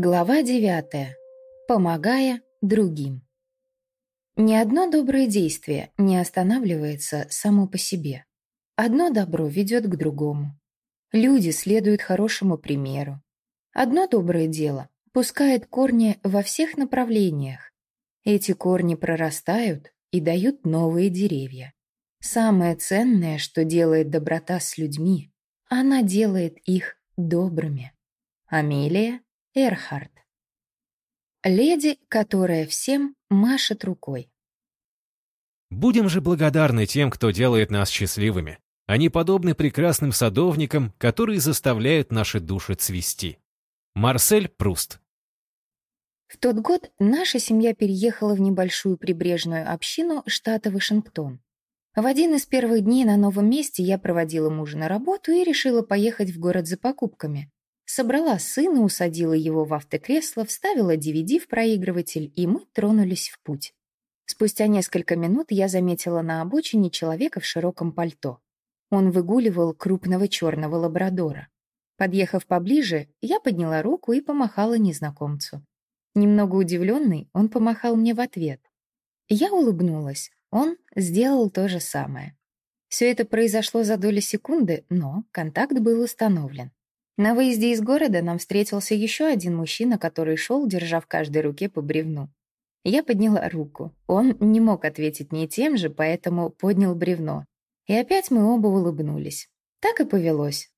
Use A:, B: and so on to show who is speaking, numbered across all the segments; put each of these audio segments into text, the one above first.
A: Глава девятая. Помогая другим. Ни одно доброе действие не останавливается само по себе. Одно добро ведет к другому. Люди следуют хорошему примеру. Одно доброе дело пускает корни во всех направлениях. Эти корни прорастают и дают новые деревья. Самое ценное, что делает доброта с людьми, она делает их добрыми. Амелия Эрхард. Леди, которая всем машет рукой.
B: Будем же благодарны тем, кто делает нас счастливыми. Они подобны прекрасным садовникам, которые заставляют наши души цвести. Марсель Пруст.
A: В тот год наша семья переехала в небольшую прибрежную общину штата Вашингтон. В один из первых дней на новом месте я проводила мужа на работу и решила поехать в город за покупками. Собрала сына, усадила его в автокресло, вставила DVD в проигрыватель, и мы тронулись в путь. Спустя несколько минут я заметила на обочине человека в широком пальто. Он выгуливал крупного черного лабрадора. Подъехав поближе, я подняла руку и помахала незнакомцу. Немного удивленный, он помахал мне в ответ. Я улыбнулась. Он сделал то же самое. Все это произошло за доли секунды, но контакт был установлен. На выезде из города нам встретился еще один мужчина, который шел, держа в каждой руке по бревну. Я подняла руку. Он не мог ответить мне тем же, поэтому поднял бревно. И опять мы оба улыбнулись. Так и повелось.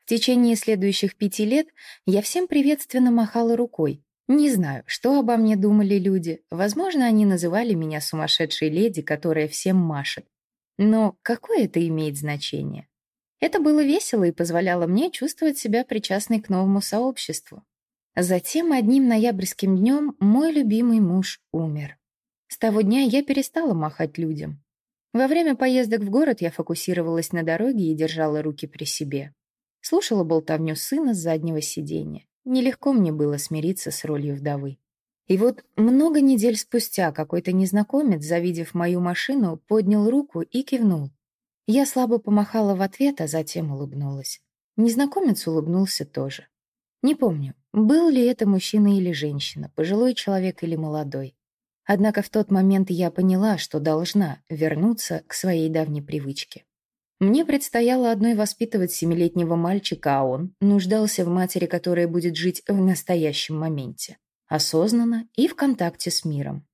A: В течение следующих пяти лет я всем приветственно махала рукой. Не знаю, что обо мне думали люди. Возможно, они называли меня сумасшедшей леди, которая всем машет. Но какое это имеет значение? Это было весело и позволяло мне чувствовать себя причастной к новому сообществу. Затем одним ноябрьским днем мой любимый муж умер. С того дня я перестала махать людям. Во время поездок в город я фокусировалась на дороге и держала руки при себе. Слушала болтовню сына с заднего сиденья. Нелегко мне было смириться с ролью вдовы. И вот много недель спустя какой-то незнакомец, завидев мою машину, поднял руку и кивнул. Я слабо помахала в ответ, а затем улыбнулась. Незнакомец улыбнулся тоже. Не помню, был ли это мужчина или женщина, пожилой человек или молодой. Однако в тот момент я поняла, что должна вернуться к своей давней привычке. Мне предстояло одной воспитывать семилетнего мальчика, а он нуждался в матери, которая будет жить в настоящем моменте, осознанно и в контакте с миром.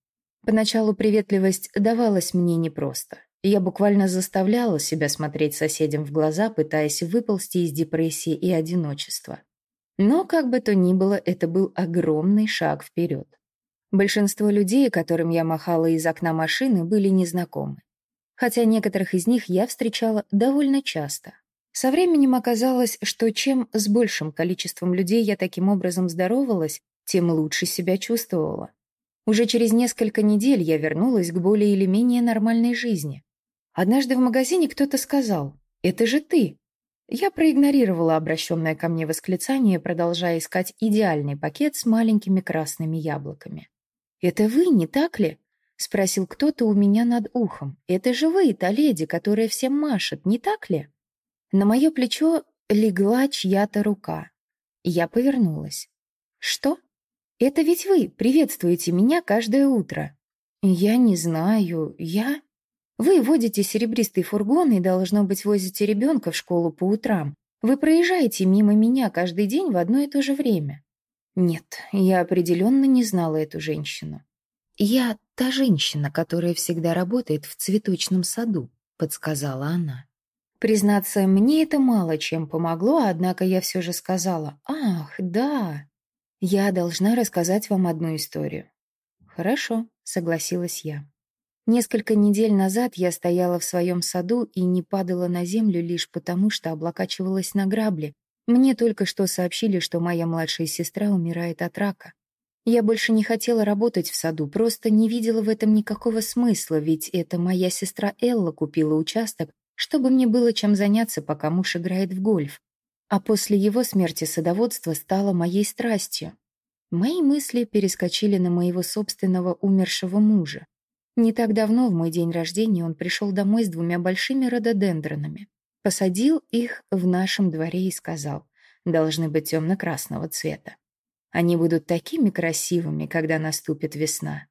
A: Поначалу приветливость давалась мне непросто. Я буквально заставляла себя смотреть соседям в глаза, пытаясь выползти из депрессии и одиночества. Но, как бы то ни было, это был огромный шаг вперед. Большинство людей, которым я махала из окна машины, были незнакомы. Хотя некоторых из них я встречала довольно часто. Со временем оказалось, что чем с большим количеством людей я таким образом здоровалась, тем лучше себя чувствовала. Уже через несколько недель я вернулась к более или менее нормальной жизни. Однажды в магазине кто-то сказал «Это же ты!». Я проигнорировала обращенное ко мне восклицание, продолжая искать идеальный пакет с маленькими красными яблоками. «Это вы, не так ли?» — спросил кто-то у меня над ухом. «Это же вы, та леди, которая всем машет, не так ли?» На мое плечо легла чья-то рука. Я повернулась. «Что? Это ведь вы приветствуете меня каждое утро?» «Я не знаю. Я...» Вы водите серебристый фургон и, должно быть, возите ребенка в школу по утрам. Вы проезжаете мимо меня каждый день в одно и то же время. Нет, я определенно не знала эту женщину. Я та женщина, которая всегда работает в цветочном саду, подсказала она. Признаться, мне это мало чем помогло, однако я все же сказала, «Ах, да, я должна рассказать вам одну историю». «Хорошо», — согласилась я. Несколько недель назад я стояла в своем саду и не падала на землю лишь потому, что облокачивалась на грабли. Мне только что сообщили, что моя младшая сестра умирает от рака. Я больше не хотела работать в саду, просто не видела в этом никакого смысла, ведь это моя сестра Элла купила участок, чтобы мне было чем заняться, пока муж играет в гольф. А после его смерти садоводство стало моей страстью. Мои мысли перескочили на моего собственного умершего мужа. Не так давно, в мой день рождения, он пришел домой с двумя большими рододендронами. Посадил их в нашем дворе и сказал, должны быть темно-красного цвета. Они будут такими красивыми, когда наступит весна.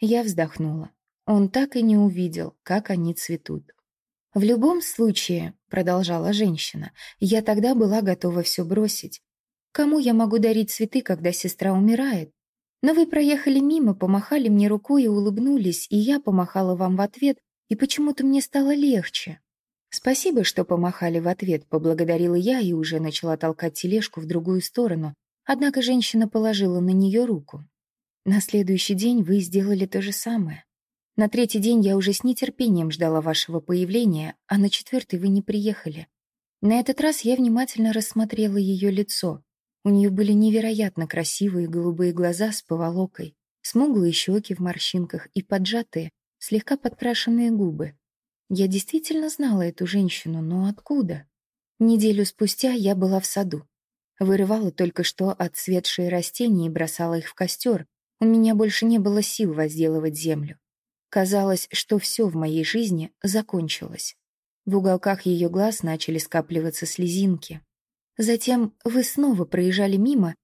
A: Я вздохнула. Он так и не увидел, как они цветут. «В любом случае», — продолжала женщина, — «я тогда была готова все бросить. Кому я могу дарить цветы, когда сестра умирает? Но вы проехали мимо, помахали мне рукой и улыбнулись, и я помахала вам в ответ, и почему-то мне стало легче. Спасибо, что помахали в ответ, поблагодарила я и уже начала толкать тележку в другую сторону, однако женщина положила на нее руку. На следующий день вы сделали то же самое. На третий день я уже с нетерпением ждала вашего появления, а на четвертый вы не приехали. На этот раз я внимательно рассмотрела ее лицо. У нее были невероятно красивые голубые глаза с поволокой, смуглые щеки в морщинках и поджатые, слегка подкрашенные губы. Я действительно знала эту женщину, но откуда? Неделю спустя я была в саду. Вырывала только что отцветшие растения и бросала их в костер. У меня больше не было сил возделывать землю. Казалось, что все в моей жизни закончилось. В уголках ее глаз начали скапливаться слезинки. Затем вы снова проезжали мимо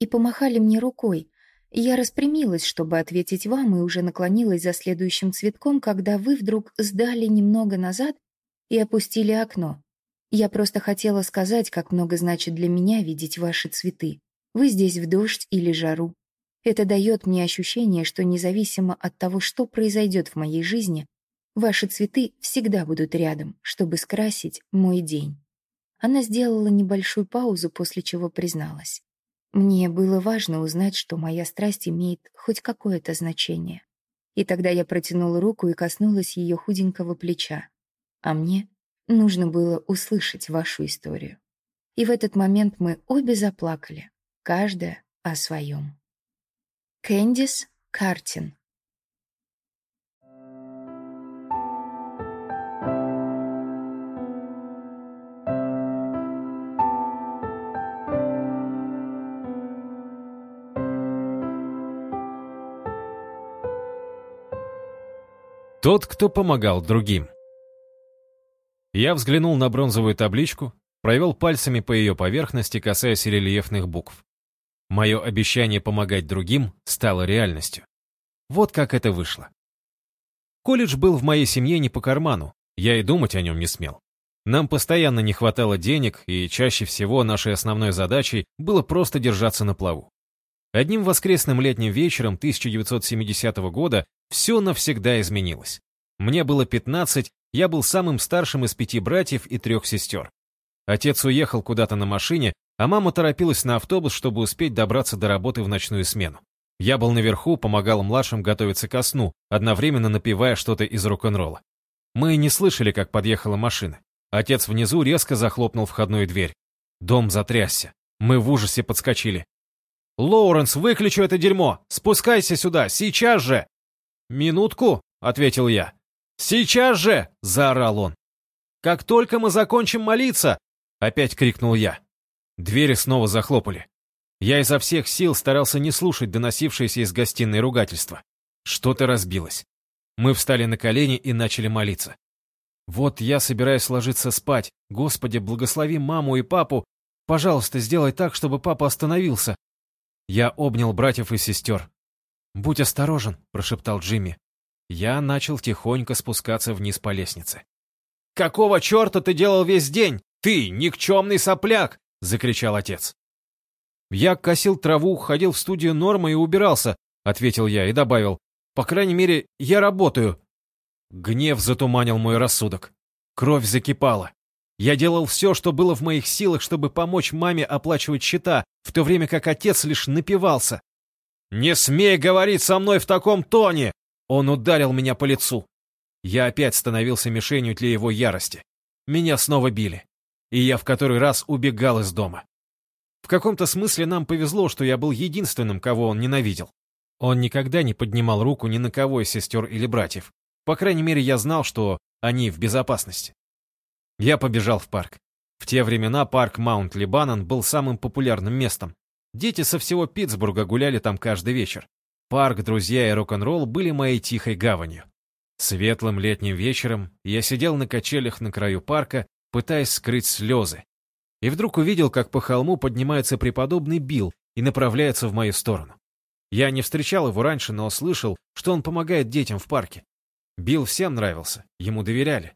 A: и помахали мне рукой. Я распрямилась, чтобы ответить вам, и уже наклонилась за следующим цветком, когда вы вдруг сдали немного назад и опустили окно. Я просто хотела сказать, как много значит для меня видеть ваши цветы. Вы здесь в дождь или жару, это дает мне ощущение, что независимо от того, что произойдет в моей жизни, ваши цветы всегда будут рядом, чтобы скрасить мой день. Она сделала небольшую паузу, после чего призналась. Мне было важно узнать, что моя страсть имеет хоть какое-то значение. И тогда я протянула руку и коснулась ее худенького плеча. А мне нужно было услышать вашу историю. И в этот момент мы обе заплакали, каждая о своем. Кэндис Картин
B: Тот, кто помогал другим. Я взглянул на бронзовую табличку, провел пальцами по ее поверхности, касаясь рельефных букв. Мое обещание помогать другим стало реальностью. Вот как это вышло. Колледж был в моей семье не по карману, я и думать о нем не смел. Нам постоянно не хватало денег, и чаще всего нашей основной задачей было просто держаться на плаву. Одним воскресным летним вечером 1970 года все навсегда изменилось. Мне было 15, я был самым старшим из пяти братьев и трех сестер. Отец уехал куда-то на машине, а мама торопилась на автобус, чтобы успеть добраться до работы в ночную смену. Я был наверху, помогал младшим готовиться ко сну, одновременно напевая что-то из рок-н-ролла. Мы не слышали, как подъехала машина. Отец внизу резко захлопнул входную дверь. Дом затрясся. Мы в ужасе подскочили. «Лоуренс, выключи это дерьмо! Спускайся сюда, сейчас же!» «Минутку», — ответил я. «Сейчас же!» — заорал он. «Как только мы закончим молиться!» — опять крикнул я. Двери снова захлопали. Я изо всех сил старался не слушать доносившееся из гостиной ругательства. Что-то разбилось. Мы встали на колени и начали молиться. Вот я собираюсь ложиться спать. Господи, благослови маму и папу. Пожалуйста, сделай так, чтобы папа остановился. Я обнял братьев и сестер. «Будь осторожен», — прошептал Джимми. Я начал тихонько спускаться вниз по лестнице. «Какого черта ты делал весь день? Ты, никчемный сопляк!» — закричал отец. «Я косил траву, ходил в студию Норма и убирался», — ответил я и добавил. «По крайней мере, я работаю». Гнев затуманил мой рассудок. Кровь закипала. Я делал все, что было в моих силах, чтобы помочь маме оплачивать счета, в то время как отец лишь напивался. «Не смей говорить со мной в таком тоне!» Он ударил меня по лицу. Я опять становился мишенью для его ярости. Меня снова били и я в который раз убегал из дома. В каком-то смысле нам повезло, что я был единственным, кого он ненавидел. Он никогда не поднимал руку ни на кого из сестер или братьев. По крайней мере, я знал, что они в безопасности. Я побежал в парк. В те времена парк Маунт-Либанон был самым популярным местом. Дети со всего Питтсбурга гуляли там каждый вечер. Парк, друзья и рок-н-ролл были моей тихой гаванью. Светлым летним вечером я сидел на качелях на краю парка пытаясь скрыть слезы. И вдруг увидел, как по холму поднимается преподобный Билл и направляется в мою сторону. Я не встречал его раньше, но слышал, что он помогает детям в парке. Билл всем нравился, ему доверяли.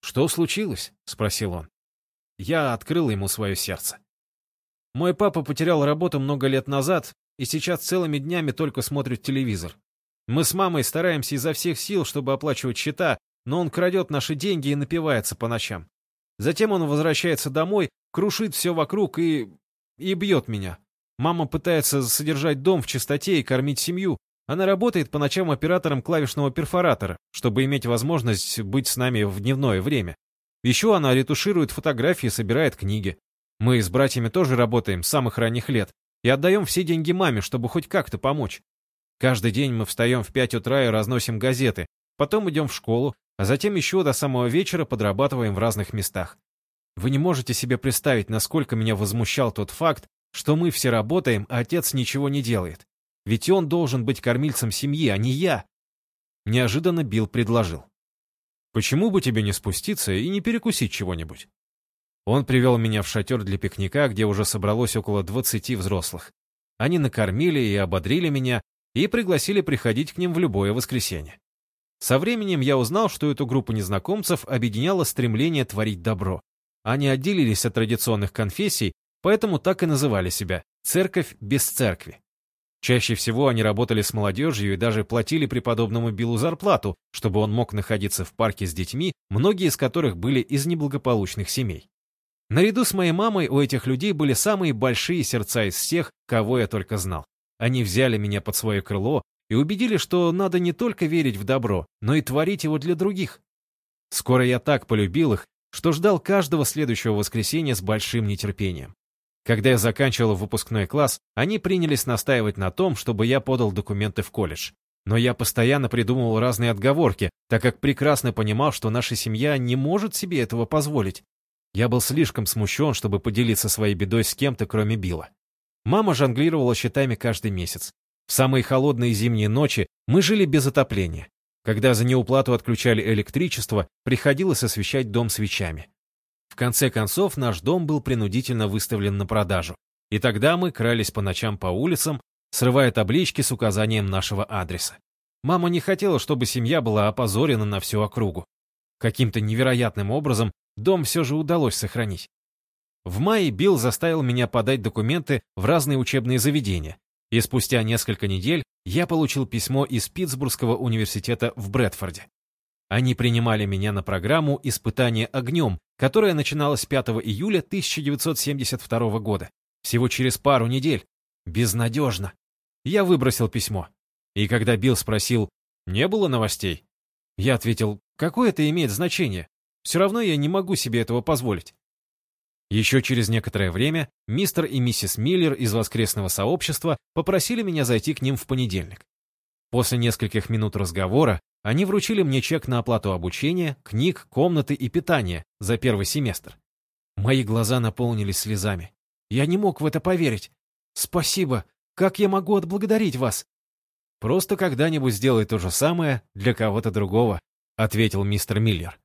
B: «Что случилось?» — спросил он. Я открыл ему свое сердце. Мой папа потерял работу много лет назад и сейчас целыми днями только смотрит телевизор. Мы с мамой стараемся изо всех сил, чтобы оплачивать счета, но он крадет наши деньги и напивается по ночам. Затем он возвращается домой, крушит все вокруг и... и бьет меня. Мама пытается содержать дом в чистоте и кормить семью. Она работает по ночам оператором клавишного перфоратора, чтобы иметь возможность быть с нами в дневное время. Еще она ретуширует фотографии собирает книги. Мы с братьями тоже работаем с самых ранних лет и отдаем все деньги маме, чтобы хоть как-то помочь. Каждый день мы встаем в пять утра и разносим газеты, потом идем в школу, а затем еще до самого вечера подрабатываем в разных местах. Вы не можете себе представить, насколько меня возмущал тот факт, что мы все работаем, а отец ничего не делает. Ведь он должен быть кормильцем семьи, а не я. Неожиданно Билл предложил. «Почему бы тебе не спуститься и не перекусить чего-нибудь?» Он привел меня в шатер для пикника, где уже собралось около 20 взрослых. Они накормили и ободрили меня, и пригласили приходить к ним в любое воскресенье. Со временем я узнал, что эту группу незнакомцев объединяло стремление творить добро. Они отделились от традиционных конфессий, поэтому так и называли себя «Церковь без церкви». Чаще всего они работали с молодежью и даже платили преподобному Биллу зарплату, чтобы он мог находиться в парке с детьми, многие из которых были из неблагополучных семей. Наряду с моей мамой у этих людей были самые большие сердца из всех, кого я только знал. Они взяли меня под свое крыло и убедили, что надо не только верить в добро, но и творить его для других. Скоро я так полюбил их, что ждал каждого следующего воскресенья с большим нетерпением. Когда я заканчивал выпускной класс, они принялись настаивать на том, чтобы я подал документы в колледж. Но я постоянно придумывал разные отговорки, так как прекрасно понимал, что наша семья не может себе этого позволить. Я был слишком смущен, чтобы поделиться своей бедой с кем-то, кроме Билла. Мама жонглировала счетами каждый месяц. В самые холодные зимние ночи мы жили без отопления. Когда за неуплату отключали электричество, приходилось освещать дом свечами. Конце концов, наш дом был принудительно выставлен на продажу. И тогда мы крались по ночам по улицам, срывая таблички с указанием нашего адреса. Мама не хотела, чтобы семья была опозорена на всю округу. Каким-то невероятным образом Дом все же удалось сохранить. В мае Билл заставил меня подать документы в разные учебные заведения, и спустя несколько недель я получил письмо из Питтсбургского университета в Брэдфорде. Они принимали меня на программу «Испытание огнем», которая начиналась 5 июля 1972 года. Всего через пару недель. Безнадежно. Я выбросил письмо. И когда Билл спросил, не было новостей? Я ответил, какое это имеет значение? Все равно я не могу себе этого позволить. Еще через некоторое время мистер и миссис Миллер из воскресного сообщества попросили меня зайти к ним в понедельник. После нескольких минут разговора они вручили мне чек на оплату обучения, книг, комнаты и питания за первый семестр. Мои глаза наполнились слезами. Я не мог в это поверить. Спасибо. Как я могу отблагодарить вас? Просто когда-нибудь сделай то же самое для кого-то другого, ответил мистер Миллер.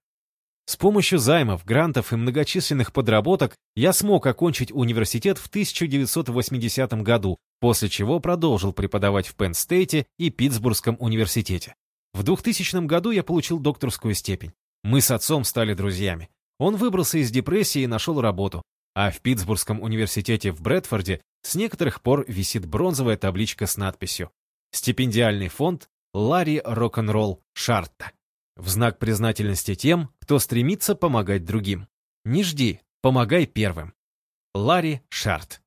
B: С помощью займов, грантов и многочисленных подработок я смог окончить университет в 1980 году, после чего продолжил преподавать в Пенн-Стейте и Питтсбургском университете. В 2000 году я получил докторскую степень. Мы с отцом стали друзьями. Он выбрался из депрессии и нашел работу. А в Питтсбургском университете в Брэдфорде с некоторых пор висит бронзовая табличка с надписью «Стипендиальный фонд Ларри Рок-н-ролл Шарта» в знак признательности тем, кто стремится помогать другим. Не жди, помогай первым. Ларри Шарт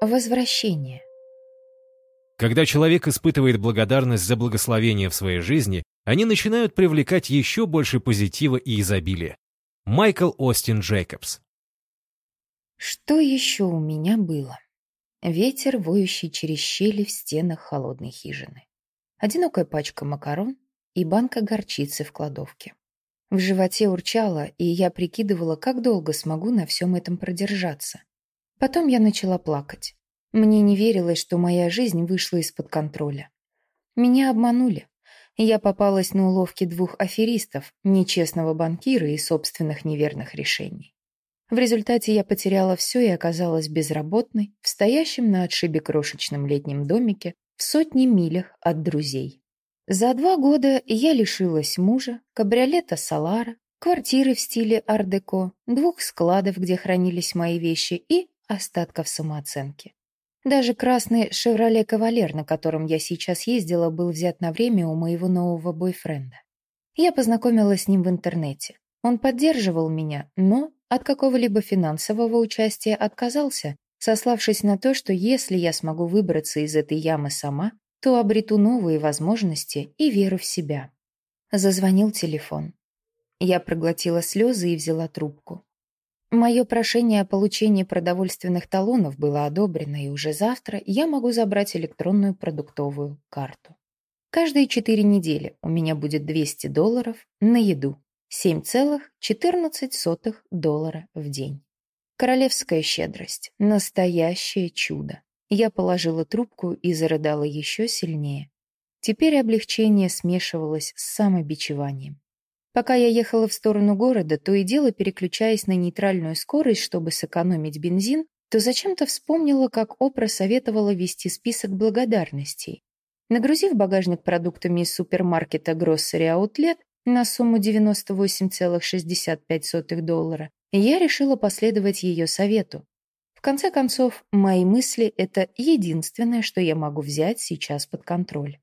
A: Возвращение.
B: Когда человек испытывает благодарность за благословение в своей жизни, они начинают привлекать еще больше позитива и изобилия. Майкл Остин Джейкобс
A: Что еще у меня было? Ветер, воющий через щели в стенах холодной хижины. Одинокая пачка макарон и банка горчицы в кладовке. В животе урчало, и я прикидывала, как долго смогу на всем этом продержаться. Потом я начала плакать. Мне не верилось, что моя жизнь вышла из-под контроля. Меня обманули. Я попалась на уловки двух аферистов, нечестного банкира и собственных неверных решений. В результате я потеряла все и оказалась безработной, в стоящем на отшибе крошечном летнем домике в сотни милях от друзей. За два года я лишилась мужа, кабриолета Салара, квартиры в стиле ар-деко, двух складов, где хранились мои вещи, и остатков самооценки. Даже красный «Шевроле Кавалер», на котором я сейчас ездила, был взят на время у моего нового бойфренда. Я познакомилась с ним в интернете. Он поддерживал меня, но от какого-либо финансового участия отказался, сославшись на то, что если я смогу выбраться из этой ямы сама, то обрету новые возможности и веру в себя. Зазвонил телефон. Я проглотила слезы и взяла трубку. Мое прошение о получении продовольственных талонов было одобрено, и уже завтра я могу забрать электронную продуктовую карту. Каждые четыре недели у меня будет 200 долларов на еду, 7,14 доллара в день. Королевская щедрость. Настоящее чудо. Я положила трубку и зарыдала еще сильнее. Теперь облегчение смешивалось с самобичеванием. Пока я ехала в сторону города, то и дело переключаясь на нейтральную скорость, чтобы сэкономить бензин, то зачем-то вспомнила, как Опра советовала вести список благодарностей. Нагрузив багажник продуктами из супермаркета Grocery Outlet на сумму 98,65 доллара, я решила последовать ее совету. В конце концов, мои мысли — это единственное, что я могу взять сейчас под контроль.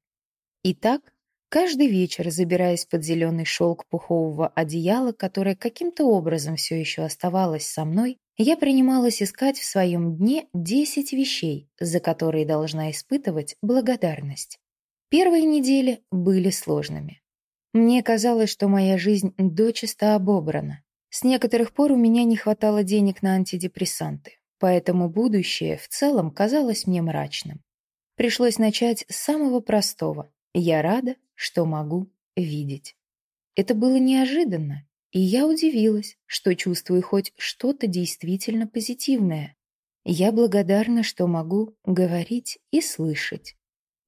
A: Итак, Каждый вечер, забираясь под зеленый шелк пухового одеяла, которое каким-то образом все еще оставалось со мной, я принималась искать в своем дне десять вещей, за которые должна испытывать благодарность. Первые недели были сложными. Мне казалось, что моя жизнь дочисто обобрана. С некоторых пор у меня не хватало денег на антидепрессанты, поэтому будущее в целом казалось мне мрачным. Пришлось начать с самого простого. Я рада, что могу видеть. Это было неожиданно, и я удивилась, что чувствую хоть что-то действительно позитивное. Я благодарна, что могу говорить и слышать.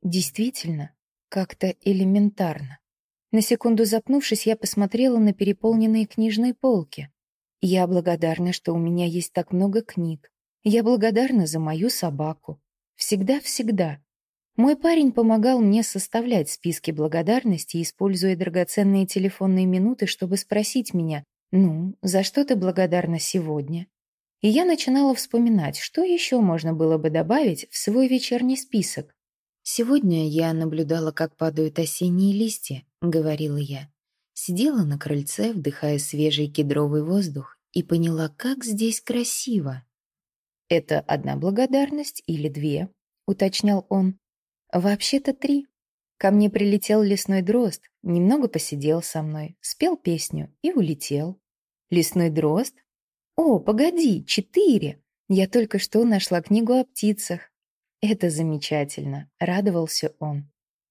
A: Действительно, как-то элементарно. На секунду запнувшись, я посмотрела на переполненные книжные полки. Я благодарна, что у меня есть так много книг. Я благодарна за мою собаку. Всегда-всегда. Мой парень помогал мне составлять списки благодарности, используя драгоценные телефонные минуты, чтобы спросить меня, «Ну, за что ты благодарна сегодня?» И я начинала вспоминать, что еще можно было бы добавить в свой вечерний список. «Сегодня я наблюдала, как падают осенние листья», — говорила я. Сидела на крыльце, вдыхая свежий кедровый воздух, и поняла, как здесь красиво. «Это одна благодарность или две?» — уточнял он. Вообще-то три. Ко мне прилетел лесной дрозд, немного посидел со мной, спел песню и улетел. Лесной дрозд? О, погоди, четыре! Я только что нашла книгу о птицах. Это замечательно, радовался он.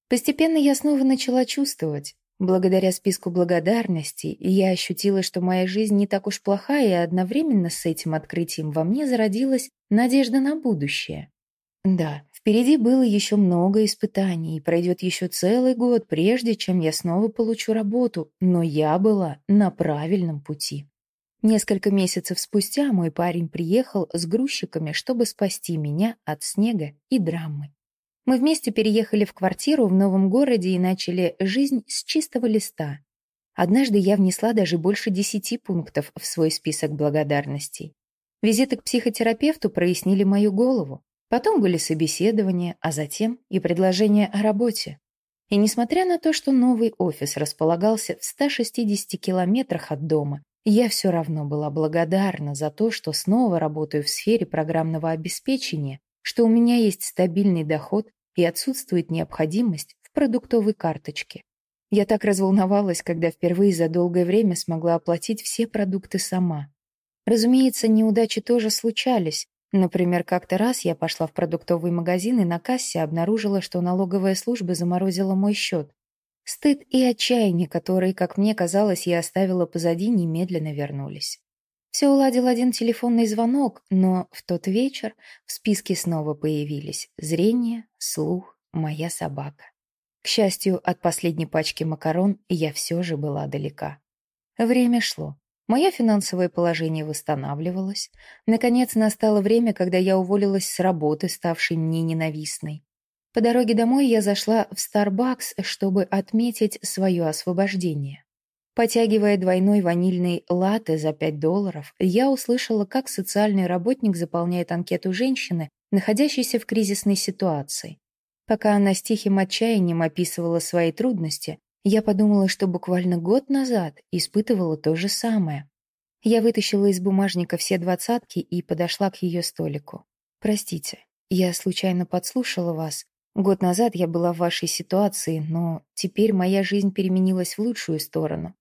A: Постепенно я снова начала чувствовать. Благодаря списку благодарностей я ощутила, что моя жизнь не так уж плохая, и одновременно с этим открытием во мне зародилась надежда на будущее. Да, Впереди было еще много испытаний, и пройдет еще целый год, прежде чем я снова получу работу, но я была на правильном пути. Несколько месяцев спустя мой парень приехал с грузчиками, чтобы спасти меня от снега и драмы. Мы вместе переехали в квартиру в новом городе и начали жизнь с чистого листа. Однажды я внесла даже больше десяти пунктов в свой список благодарностей. Визиты к психотерапевту прояснили мою голову. Потом были собеседования, а затем и предложения о работе. И несмотря на то, что новый офис располагался в 160 километрах от дома, я все равно была благодарна за то, что снова работаю в сфере программного обеспечения, что у меня есть стабильный доход и отсутствует необходимость в продуктовой карточке. Я так разволновалась, когда впервые за долгое время смогла оплатить все продукты сама. Разумеется, неудачи тоже случались, Например, как-то раз я пошла в продуктовый магазин и на кассе обнаружила, что налоговая служба заморозила мой счет. Стыд и отчаяние, которые, как мне казалось, я оставила позади, немедленно вернулись. Все уладил один телефонный звонок, но в тот вечер в списке снова появились зрение, слух, моя собака. К счастью, от последней пачки макарон я все же была далека. Время шло. Мое финансовое положение восстанавливалось. Наконец настало время, когда я уволилась с работы, ставшей мне ненавистной. По дороге домой я зашла в Starbucks, чтобы отметить свое освобождение. Потягивая двойной ванильный латте за 5 долларов, я услышала, как социальный работник заполняет анкету женщины, находящейся в кризисной ситуации. Пока она с тихим отчаянием описывала свои трудности, я подумала, что буквально год назад испытывала то же самое. Я вытащила из бумажника все двадцатки и подошла к ее столику. «Простите, я случайно подслушала вас. Год назад я была в вашей ситуации, но теперь моя жизнь переменилась в лучшую сторону.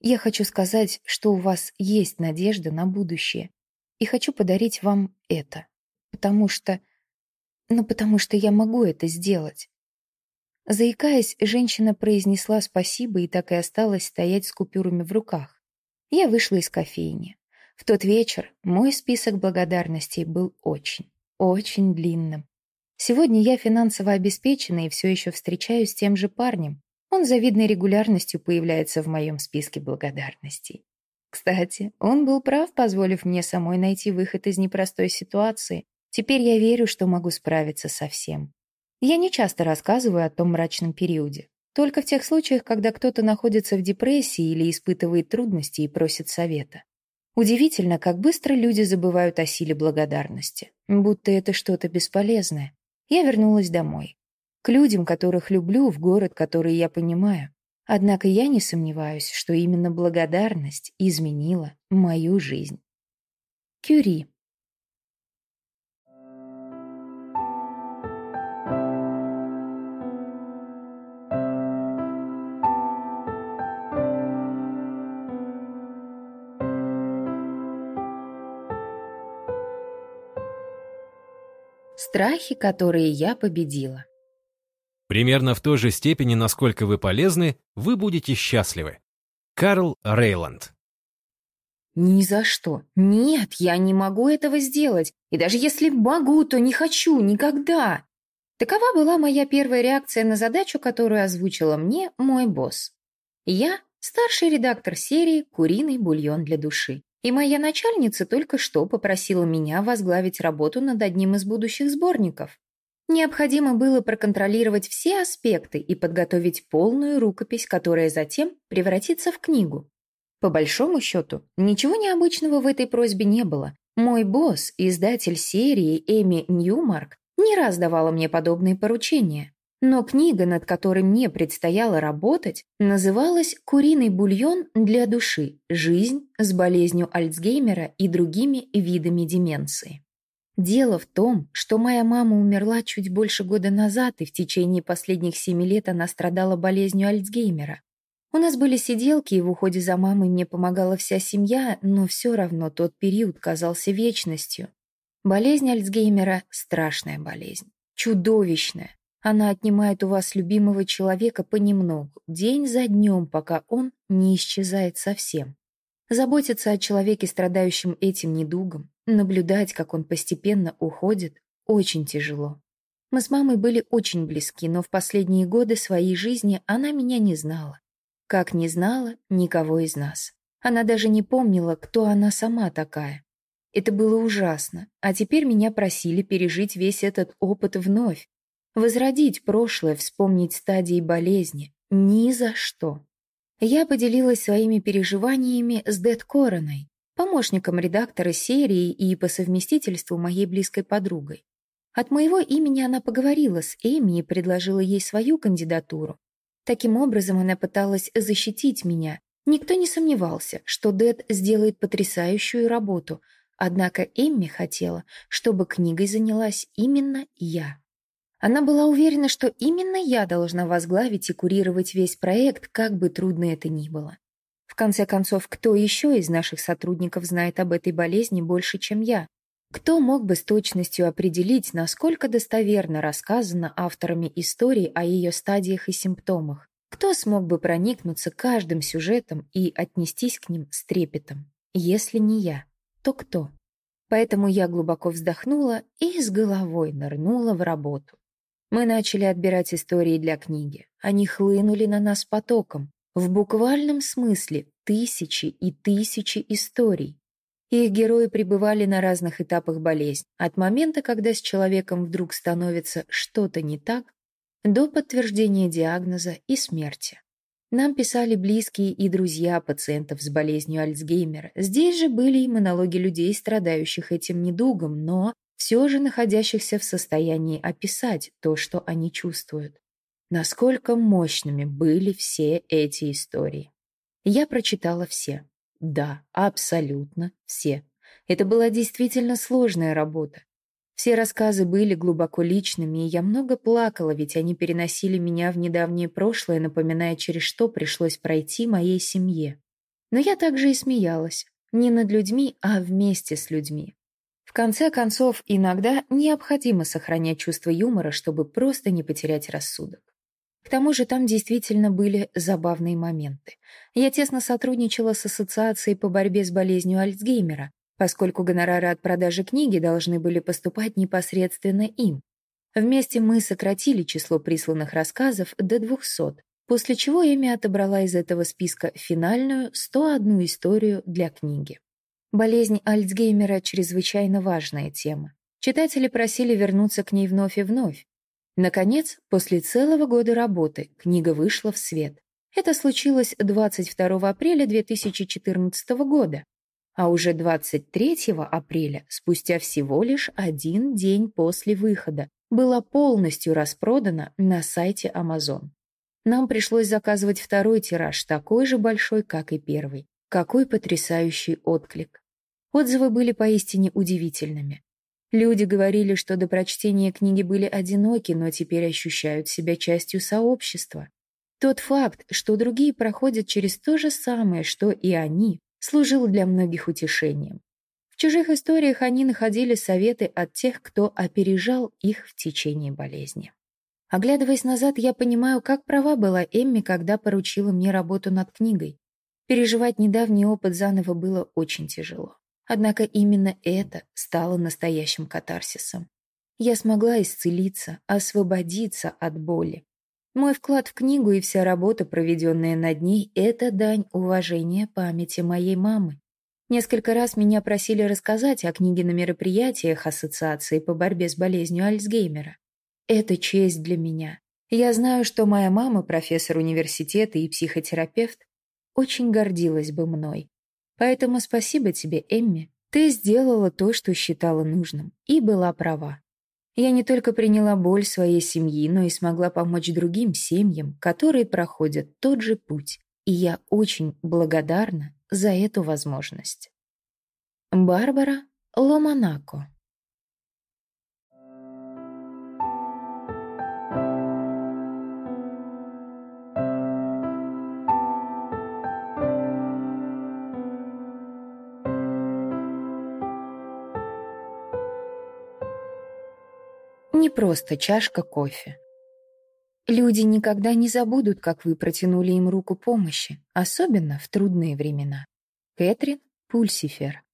A: Я хочу сказать, что у вас есть надежда на будущее. И хочу подарить вам это. Потому что ну, потому что я могу это сделать. Заикаясь, женщина произнесла спасибо и так и осталась стоять с купюрами в руках. Я вышла из кофейни. В тот вечер мой список благодарностей был очень, очень длинным. Сегодня я финансово обеспечена и все еще встречаюсь с тем же парнем. Он завидной регулярностью появляется в моем списке благодарностей. Кстати, он был прав, позволив мне самой найти выход из непростой ситуации, Теперь я верю, что могу справиться со всем. Я не часто рассказываю о том мрачном периоде. Только в тех случаях, когда кто-то находится в депрессии или испытывает трудности и просит совета. Удивительно, как быстро люди забывают о силе благодарности. Будто это что-то бесполезное. Я вернулась домой. К людям, которых люблю, в город, который я понимаю. Однако я не сомневаюсь, что именно благодарность изменила мою жизнь. Кюри. Страхи, которые я победила.
B: Примерно в той же степени, насколько вы полезны, вы будете счастливы. Карл Рейланд.
A: Ни за что. Нет, я не могу этого сделать. И даже если могу, то не хочу, никогда. Такова была моя первая реакция на задачу, которую озвучила мне мой босс. Я старший редактор серии «Куриный бульон для души». И моя начальница только что попросила меня возглавить работу над одним из будущих сборников. Необходимо было проконтролировать все аспекты и подготовить полную рукопись, которая затем превратится в книгу. По большому счету, ничего необычного в этой просьбе не было. Мой босс, издатель серии Эми Ньюмарк, не раз давала мне подобные поручения. Но книга, над которой мне предстояло работать, называлась «Куриный бульон для души. Жизнь с болезнью Альцгеймера и другими видами деменции». Дело в том, что моя мама умерла чуть больше года назад, и в течение последних семи лет она страдала болезнью Альцгеймера. У нас были сиделки, и в уходе за мамой мне помогала вся семья, но все равно тот период казался вечностью. Болезнь Альцгеймера – страшная болезнь, чудовищная. Она отнимает у вас любимого человека понемногу, день за днем, пока он не исчезает совсем. Заботиться о человеке, страдающем этим недугом, наблюдать, как он постепенно уходит, очень тяжело. Мы с мамой были очень близки, но в последние годы своей жизни она меня не знала. Как не знала никого из нас. Она даже не помнила, кто она сама такая. Это было ужасно, а теперь меня просили пережить весь этот опыт вновь, Возродить прошлое, вспомнить стадии болезни. Ни за что. Я поделилась своими переживаниями с Дэд Короной, помощником редактора серии и по совместительству моей близкой подругой. От моего имени она поговорила с Эми и предложила ей свою кандидатуру. Таким образом, она пыталась защитить меня. Никто не сомневался, что Дэд сделает потрясающую работу, однако Эмми хотела, чтобы книгой занялась именно я. Она была уверена, что именно я должна возглавить и курировать весь проект, как бы трудно это ни было. В конце концов, кто еще из наших сотрудников знает об этой болезни больше, чем я? Кто мог бы с точностью определить, насколько достоверно рассказано авторами истории о ее стадиях и симптомах? Кто смог бы проникнуться каждым сюжетом и отнестись к ним с трепетом, если не я? то кто. Поэтому я глубоко вздохнула и с головой нырнула в работу. Мы начали отбирать истории для книги. Они хлынули на нас потоком. В буквальном смысле тысячи и тысячи историй. Их герои пребывали на разных этапах болезни, от момента, когда с человеком вдруг становится что-то не так, до подтверждения диагноза и смерти. Нам писали близкие и друзья пациентов с болезнью Альцгеймера. Здесь же были и монологи людей, страдающих этим недугом, но все же находящихся в состоянии описать то, что они чувствуют. Насколько мощными были все эти истории. Я прочитала все. Да, абсолютно все. Это была действительно сложная работа. Все рассказы были глубоко личными, и я много плакала, ведь они переносили меня в недавнее прошлое, напоминая, через что пришлось пройти моей семье. Но я также и смеялась. Не над людьми, а вместе с людьми. Конце концов, иногда необходимо сохранять чувство юмора, чтобы просто не потерять рассудок. К тому же там действительно были забавные моменты. Я тесно сотрудничала с Ассоциацией по борьбе с болезнью Альцгеймера, поскольку гонорары от продажи книги должны были поступать непосредственно им. Вместе мы сократили число присланных рассказов до 200, после чего Эми отобрала из этого списка финальную 101 историю для книги. Болезнь Альцгеймера — чрезвычайно важная тема. Читатели просили вернуться к ней вновь и вновь, Наконец, после целого года работы, книга вышла в свет. Это случилось 22 апреля 2014 года. А уже 23 апреля, спустя всего лишь один день после выхода, была полностью распродана на сайте Amazon. Нам пришлось заказывать второй тираж, такой же большой, как и первый. Какой потрясающий отклик. Отзывы были поистине удивительными. Люди говорили, что до прочтения книги были одиноки, но теперь ощущают себя частью сообщества. Тот факт, что другие проходят через то же самое, что и они, служил для многих утешением. В чужих историях они находили советы от тех, кто опережал их в течение болезни. Оглядываясь назад, я понимаю, как права была Эмми, когда поручила мне работу над книгой. Переживать недавний опыт заново было очень тяжело. Однако именно это стало настоящим катарсисом. Я смогла исцелиться, освободиться от боли. Мой вклад в книгу и вся работа, проведенная над ней, это дань уважения памяти моей мамы. Несколько раз меня просили рассказать о книге на мероприятиях Ассоциации по борьбе с болезнью Альцгеймера. Это честь для меня. Я знаю, что моя мама, профессор университета и психотерапевт, очень гордилась бы мной. Поэтому спасибо тебе, Эмми. Ты сделала то, что считала нужным, и была права. Я не только приняла боль своей семьи, но и смогла помочь другим семьям, которые проходят тот же путь. И я очень благодарна за эту возможность. Барбара Ломанако не просто чашка кофе. Люди никогда не забудут, как вы протянули им руку помощи, особенно в трудные времена. Кэтрин Пульсифер.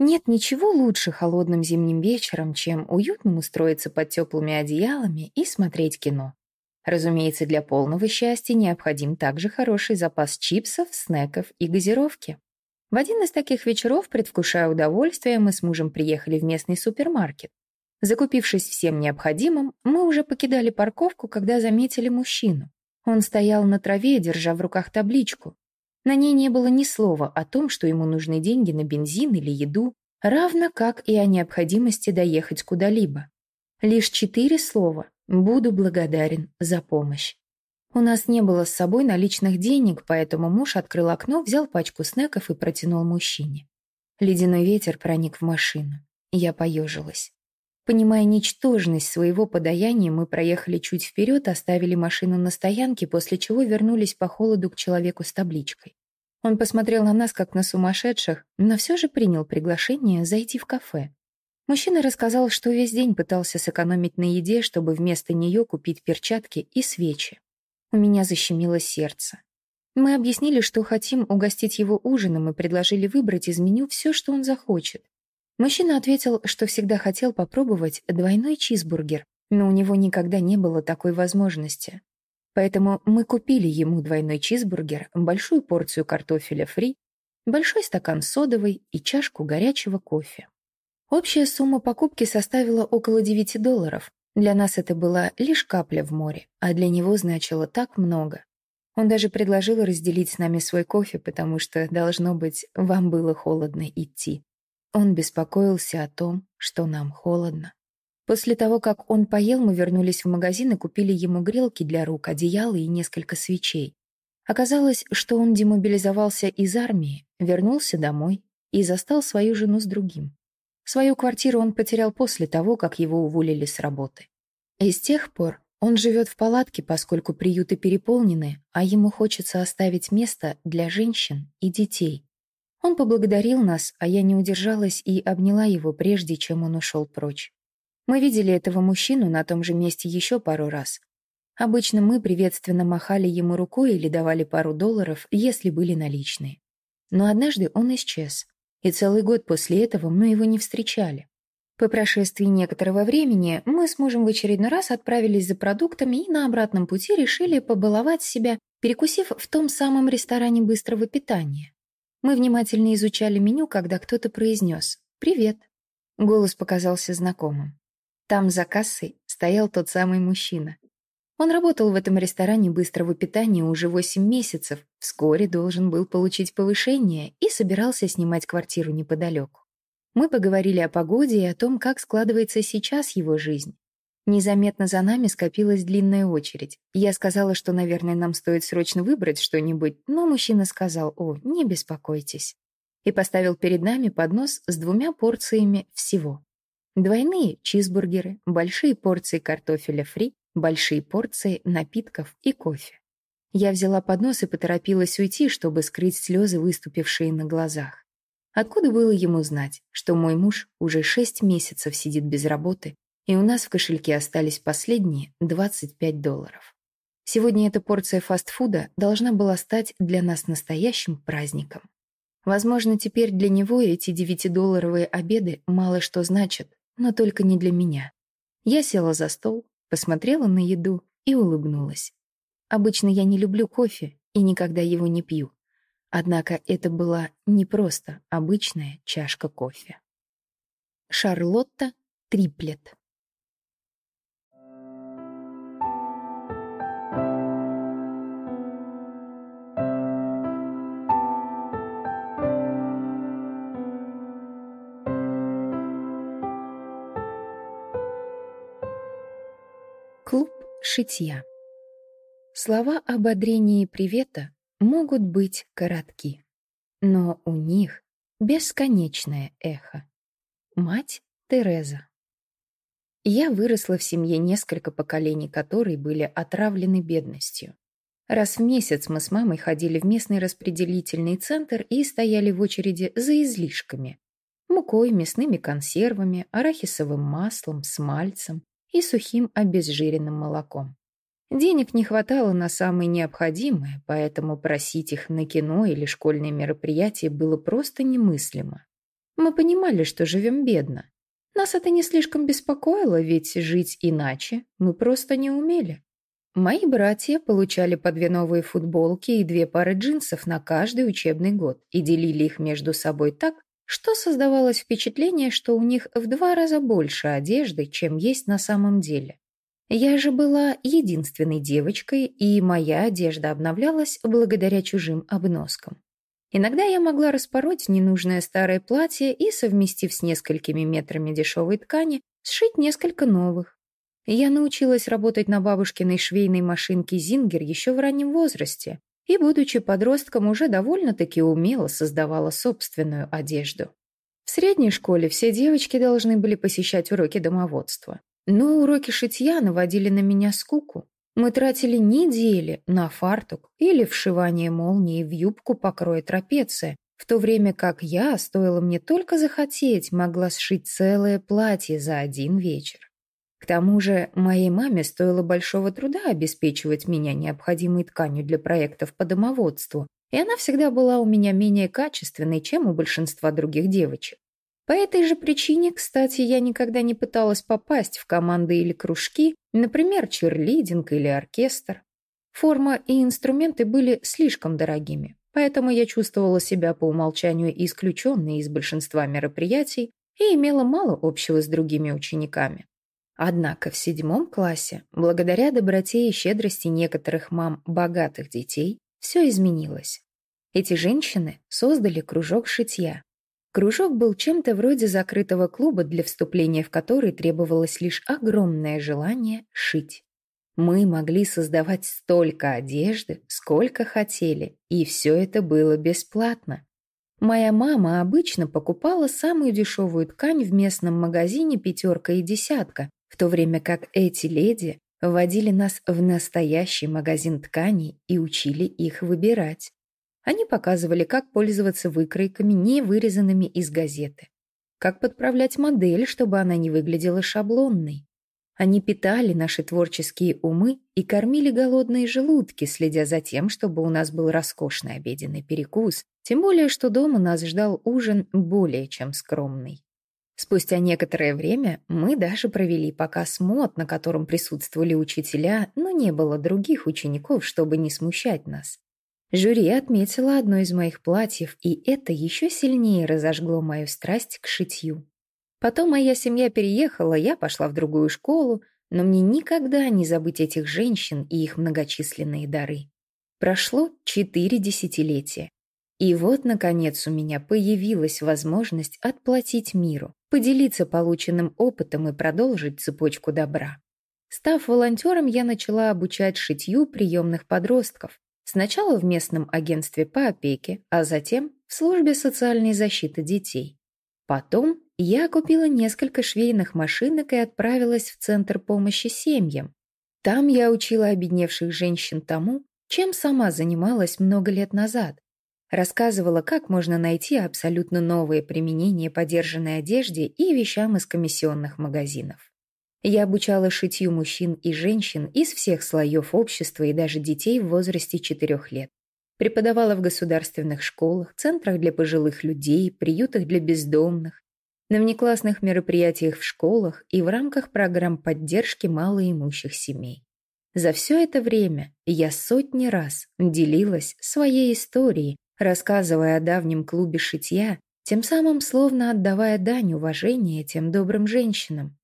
A: Нет ничего лучше холодным зимним вечером, чем уютно устроиться под теплыми одеялами и смотреть кино. Разумеется, для полного счастья необходим также хороший запас чипсов, снеков и газировки. В один из таких вечеров, предвкушая удовольствие, мы с мужем приехали в местный супермаркет. Закупившись всем необходимым, мы уже покидали парковку, когда заметили мужчину. Он стоял на траве, держа в руках табличку. На ней не было ни слова о том, что ему нужны деньги на бензин или еду, равно как и о необходимости доехать куда-либо. Лишь четыре слова «буду благодарен за помощь». У нас не было с собой наличных денег, поэтому муж открыл окно, взял пачку снеков и протянул мужчине. Ледяной ветер проник в машину. Я поежилась. Понимая ничтожность своего подаяния, мы проехали чуть вперед, оставили машину на стоянке, после чего вернулись по холоду к человеку с табличкой. Он посмотрел на нас, как на сумасшедших, но все же принял приглашение зайти в кафе. Мужчина рассказал, что весь день пытался сэкономить на еде, чтобы вместо нее купить перчатки и свечи. У меня защемило сердце. Мы объяснили, что хотим угостить его ужином и предложили выбрать из меню все, что он захочет. Мужчина ответил, что всегда хотел попробовать двойной чизбургер, но у него никогда не было такой возможности. Поэтому мы купили ему двойной чизбургер, большую порцию картофеля фри, большой стакан содовой и чашку горячего кофе. Общая сумма покупки составила около 9 долларов. Для нас это была лишь капля в море, а для него значило так много. Он даже предложил разделить с нами свой кофе, потому что, должно быть, вам было холодно идти. Он беспокоился о том, что нам холодно. После того, как он поел, мы вернулись в магазин и купили ему грелки для рук, одеяло и несколько свечей. Оказалось, что он демобилизовался из армии, вернулся домой и застал свою жену с другим. Свою квартиру он потерял после того, как его уволили с работы. И с тех пор он живет в палатке, поскольку приюты переполнены, а ему хочется оставить место для женщин и детей. Он поблагодарил нас, а я не удержалась и обняла его, прежде чем он ушел прочь. Мы видели этого мужчину на том же месте еще пару раз. Обычно мы приветственно махали ему рукой или давали пару долларов, если были наличные. Но однажды он исчез, и целый год после этого мы его не встречали. По прошествии некоторого времени мы с мужем в очередной раз отправились за продуктами и на обратном пути решили побаловать себя, перекусив в том самом ресторане быстрого питания. Мы внимательно изучали меню, когда кто-то произнес «Привет». Голос показался знакомым. Там за кассой стоял тот самый мужчина. Он работал в этом ресторане быстрого питания уже 8 месяцев, вскоре должен был получить повышение и собирался снимать квартиру неподалеку. Мы поговорили о погоде и о том, как складывается сейчас его жизнь. Незаметно за нами скопилась длинная очередь. Я сказала, что, наверное, нам стоит срочно выбрать что-нибудь, но мужчина сказал, о, не беспокойтесь. И поставил перед нами поднос с двумя порциями всего. Двойные чизбургеры, большие порции картофеля фри, большие порции напитков и кофе. Я взяла поднос и поторопилась уйти, чтобы скрыть слезы, выступившие на глазах. Откуда было ему знать, что мой муж уже шесть месяцев сидит без работы и у нас в кошельке остались последние 25 долларов. Сегодня эта порция фастфуда должна была стать для нас настоящим праздником. Возможно, теперь для него эти 9-долларовые обеды мало что значат, но только не для меня. Я села за стол, посмотрела на еду и улыбнулась. Обычно я не люблю кофе и никогда его не пью. Однако это была не просто обычная чашка кофе. Шарлотта Триплет шитья. Слова ободрения и привета могут быть коротки, но у них бесконечное эхо. Мать Тереза. Я выросла в семье, несколько поколений которой были отравлены бедностью. Раз в месяц мы с мамой ходили в местный распределительный центр и стояли в очереди за излишками. Мукой, мясными консервами, арахисовым маслом, смальцем, и сухим обезжиренным молоком. Денег не хватало на самые необходимые, поэтому просить их на кино или школьные мероприятия было просто немыслимо. Мы понимали, что живем бедно. Нас это не слишком беспокоило, ведь жить иначе мы просто не умели. Мои братья получали по две новые футболки и две пары джинсов на каждый учебный год и делили их между собой так, что создавалось впечатление, что у них в два раза больше одежды, чем есть на самом деле. Я же была единственной девочкой, и моя одежда обновлялась благодаря чужим обноскам. Иногда я могла распороть ненужное старое платье и, совместив с несколькими метрами дешевой ткани, сшить несколько новых. Я научилась работать на бабушкиной швейной машинке «Зингер» еще в раннем возрасте, и, будучи подростком, уже довольно-таки умело создавала собственную одежду. В средней школе все девочки должны были посещать уроки домоводства. Но уроки шитья наводили на меня скуку. Мы тратили недели на фартук или вшивание молнии в юбку покроя трапеция, в то время как я, стоило мне только захотеть, могла сшить целое платье за один вечер. К тому же моей маме стоило большого труда обеспечивать меня необходимой тканью для проектов по домоводству, и она всегда была у меня менее качественной, чем у большинства других девочек. По этой же причине, кстати, я никогда не пыталась попасть в команды или кружки, например, черлидинг или оркестр. Форма и инструменты были слишком дорогими, поэтому я чувствовала себя по умолчанию исключенной из большинства мероприятий и имела мало общего с другими учениками. Однако в седьмом классе, благодаря доброте и щедрости некоторых мам богатых детей, все изменилось. Эти женщины создали кружок шитья. Кружок был чем-то вроде закрытого клуба, для вступления в который требовалось лишь огромное желание шить. Мы могли создавать столько одежды, сколько хотели, и все это было бесплатно. Моя мама обычно покупала самую дешевую ткань в местном магазине «Пятерка и десятка», то время как эти леди вводили нас в настоящий магазин тканей и учили их выбирать. Они показывали, как пользоваться выкройками, не вырезанными из газеты, как подправлять модель, чтобы она не выглядела шаблонной. Они питали наши творческие умы и кормили голодные желудки, следя за тем, чтобы у нас был роскошный обеденный перекус, тем более, что дома нас ждал ужин более чем скромный. Спустя некоторое время мы даже провели показ мод, на котором присутствовали учителя, но не было других учеников, чтобы не смущать нас. Жюри отметило одно из моих платьев, и это еще сильнее разожгло мою страсть к шитью. Потом моя семья переехала, я пошла в другую школу, но мне никогда не забыть этих женщин и их многочисленные дары. Прошло четыре десятилетия. И вот, наконец, у меня появилась возможность отплатить миру, поделиться полученным опытом и продолжить цепочку добра. Став волонтером, я начала обучать шитью приемных подростков. Сначала в местном агентстве по опеке, а затем в службе социальной защиты детей. Потом я купила несколько швейных машинок и отправилась в Центр помощи семьям. Там я учила обедневших женщин тому, чем сама занималась много лет назад, Рассказывала, как можно найти абсолютно новые применения подержанной одежде и вещам из комиссионных магазинов. Я обучала шитью мужчин и женщин из всех слоев общества и даже детей в возрасте 4 лет. Преподавала в государственных школах, центрах для пожилых людей, приютах для бездомных, на внеклассных мероприятиях в школах и в рамках программ поддержки малоимущих семей. За все это время я сотни раз делилась своей историей, рассказывая о давнем клубе шитья, тем самым словно отдавая дань уважения тем добрым женщинам.